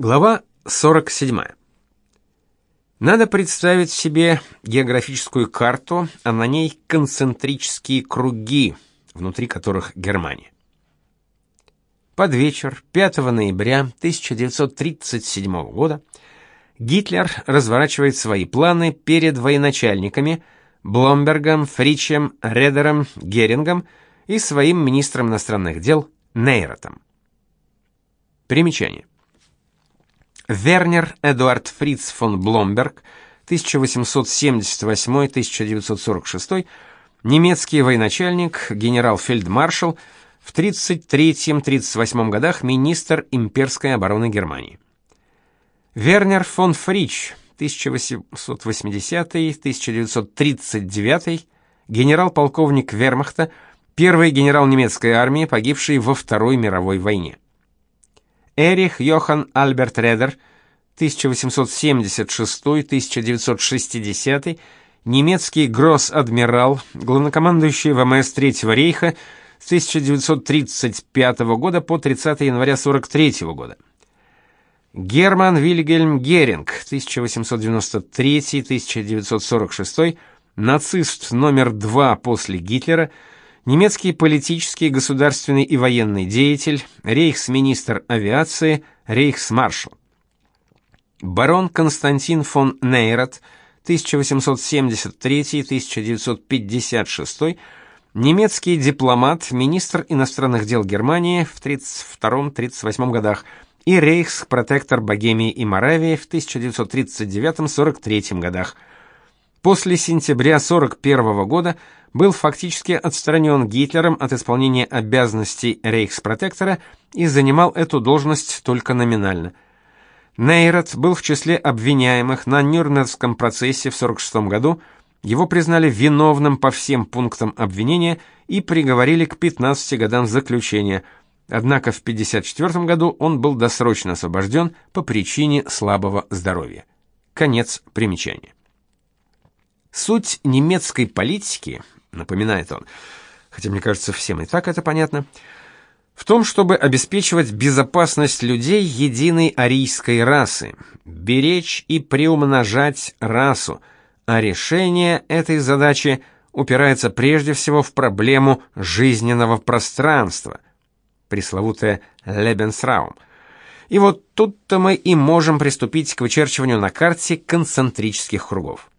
Глава 47. Надо представить себе географическую карту, а на ней концентрические круги, внутри которых Германия. Под вечер 5 ноября 1937 года Гитлер разворачивает свои планы перед военачальниками Бломбергом, Фричем, Редером, Герингом и своим министром иностранных дел Нейротом. Примечание. Вернер Эдуард Фриц фон Бломберг, 1878-1946, немецкий военачальник, генерал-фельдмаршал, в 33-38 годах министр имперской обороны Германии. Вернер фон Фрич, 1880-1939, генерал-полковник Вермахта, первый генерал немецкой армии, погибший во Второй мировой войне. Эрих Йохан Альберт Редер, 1876-1960, немецкий гросс-адмирал, главнокомандующий ВМС Третьего рейха с 1935 года по 30 января 43 года. Герман Вильгельм Геринг, 1893-1946, нацист номер два после Гитлера, немецкий политический, государственный и военный деятель, рейхсминистр авиации, рейхсмаршал. Барон Константин фон Нейрат, 1873-1956, немецкий дипломат, министр иностранных дел Германии в 32-38 годах и рейхспротектор Богемии и Моравии в 1939-43 годах. После сентября 41 года был фактически отстранен Гитлером от исполнения обязанностей рейхспротектора и занимал эту должность только номинально. Нейрат был в числе обвиняемых на Нюрнбергском процессе в 46 году. Его признали виновным по всем пунктам обвинения и приговорили к 15 годам заключения. Однако в 54 году он был досрочно освобожден по причине слабого здоровья. Конец примечания. Суть немецкой политики напоминает он, хотя мне кажется, всем и так это понятно, в том, чтобы обеспечивать безопасность людей единой арийской расы, беречь и приумножать расу, а решение этой задачи упирается прежде всего в проблему жизненного пространства, пресловутое Lebensraum. И вот тут-то мы и можем приступить к вычерчиванию на карте концентрических кругов.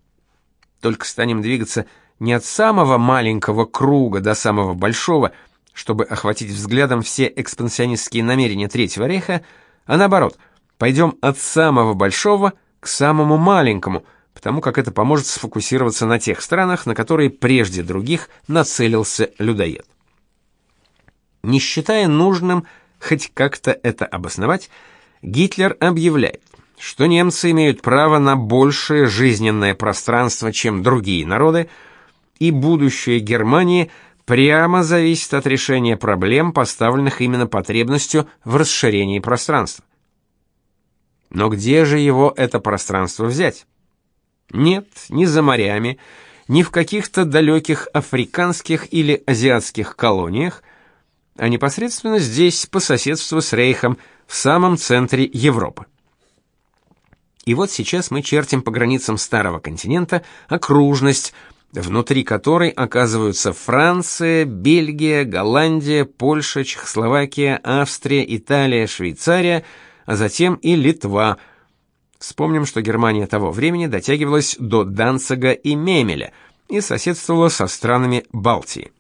Только станем двигаться не от самого маленького круга до самого большого, чтобы охватить взглядом все экспансионистские намерения Третьего рейха, а наоборот, пойдем от самого большого к самому маленькому, потому как это поможет сфокусироваться на тех странах, на которые прежде других нацелился людоед. Не считая нужным хоть как-то это обосновать, Гитлер объявляет, что немцы имеют право на большее жизненное пространство, чем другие народы, и будущее Германии прямо зависит от решения проблем, поставленных именно потребностью в расширении пространства. Но где же его это пространство взять? Нет, ни за морями, ни в каких-то далеких африканских или азиатских колониях, а непосредственно здесь, по соседству с Рейхом, в самом центре Европы. И вот сейчас мы чертим по границам старого континента окружность, внутри которой оказываются Франция, Бельгия, Голландия, Польша, Чехословакия, Австрия, Италия, Швейцария, а затем и Литва. Вспомним, что Германия того времени дотягивалась до Данцига и Мемеля и соседствовала со странами Балтии.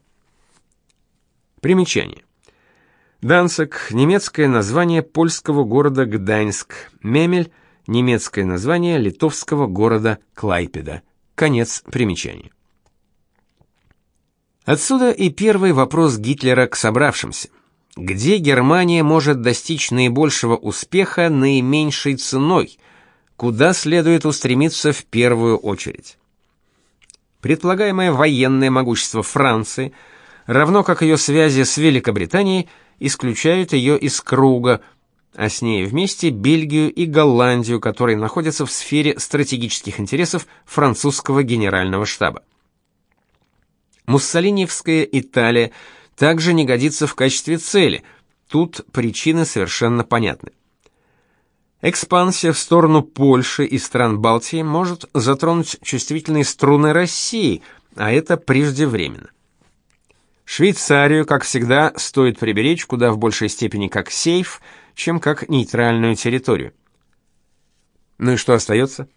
Примечание. Данциг – немецкое название польского города Гданьск, Мемель – немецкое название литовского города Клайпеда. Конец примечания. Отсюда и первый вопрос Гитлера к собравшимся. Где Германия может достичь наибольшего успеха наименьшей ценой? Куда следует устремиться в первую очередь? Предполагаемое военное могущество Франции, равно как ее связи с Великобританией, исключают ее из круга, а с ней вместе Бельгию и Голландию, которые находятся в сфере стратегических интересов французского генерального штаба. Муссолиниевская Италия также не годится в качестве цели. Тут причины совершенно понятны. Экспансия в сторону Польши и стран Балтии может затронуть чувствительные струны России, а это преждевременно. Швейцарию, как всегда, стоит приберечь куда в большей степени как сейф, чем как нейтральную территорию. Ну и что остается?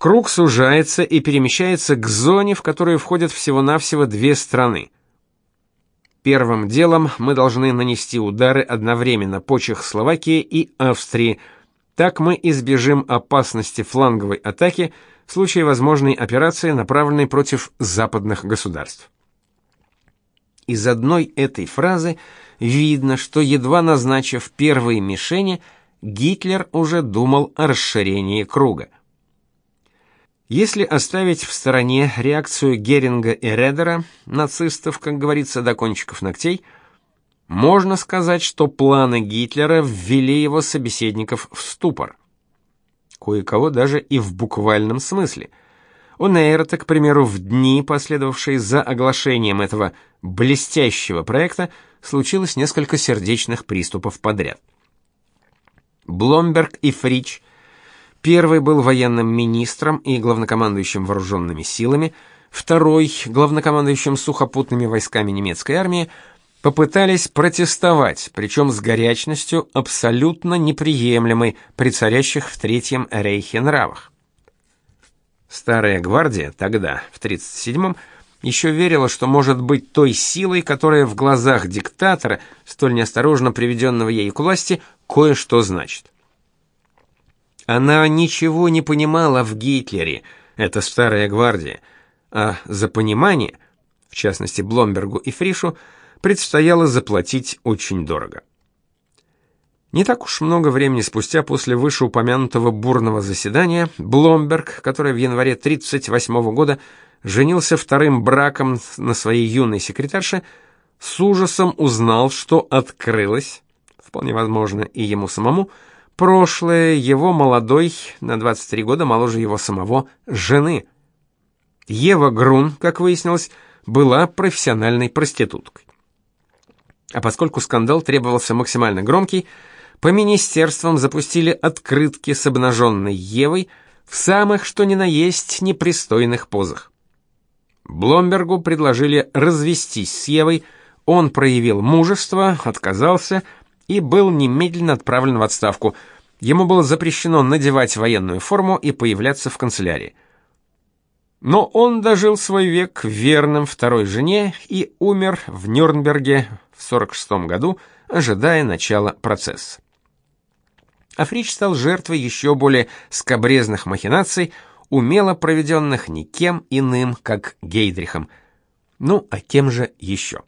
Круг сужается и перемещается к зоне, в которую входят всего-навсего две страны. Первым делом мы должны нанести удары одновременно по Чехословакии и Австрии – так мы избежим опасности фланговой атаки в случае возможной операции, направленной против западных государств. Из одной этой фразы видно, что едва назначив первые мишени, Гитлер уже думал о расширении круга. Если оставить в стороне реакцию Геринга и Редера, нацистов, как говорится, до кончиков ногтей – можно сказать, что планы Гитлера ввели его собеседников в ступор. Кое-кого даже и в буквальном смысле. У Нейрта, к примеру, в дни, последовавшие за оглашением этого блестящего проекта, случилось несколько сердечных приступов подряд. Бломберг и Фрич Первый был военным министром и главнокомандующим вооруженными силами, второй — главнокомандующим сухопутными войсками немецкой армии, попытались протестовать, причем с горячностью абсолютно неприемлемой при царящих в Третьем Рейхе нравах. Старая гвардия тогда, в 37-м, еще верила, что может быть той силой, которая в глазах диктатора, столь неосторожно приведенного ей к власти, кое-что значит. Она ничего не понимала в Гитлере, это старая гвардия, а за понимание, в частности Бломбергу и Фришу, предстояло заплатить очень дорого. Не так уж много времени спустя после вышеупомянутого бурного заседания Бломберг, который в январе 38 года женился вторым браком на своей юной секретарше, с ужасом узнал, что открылось, вполне возможно и ему самому, прошлое его молодой, на 23 года моложе его самого, жены. Ева Грун, как выяснилось, была профессиональной проституткой. А поскольку скандал требовался максимально громкий, по министерствам запустили открытки с обнаженной Евой в самых что ни на есть непристойных позах. Бломбергу предложили развестись с Евой, он проявил мужество, отказался и был немедленно отправлен в отставку. Ему было запрещено надевать военную форму и появляться в канцелярии. Но он дожил свой век верным второй жене и умер в Нюрнберге в 46 году, ожидая начала процесса. Африч стал жертвой еще более скобрезных махинаций, умело проведенных никем иным, как Гейдрихом. Ну, а кем же еще?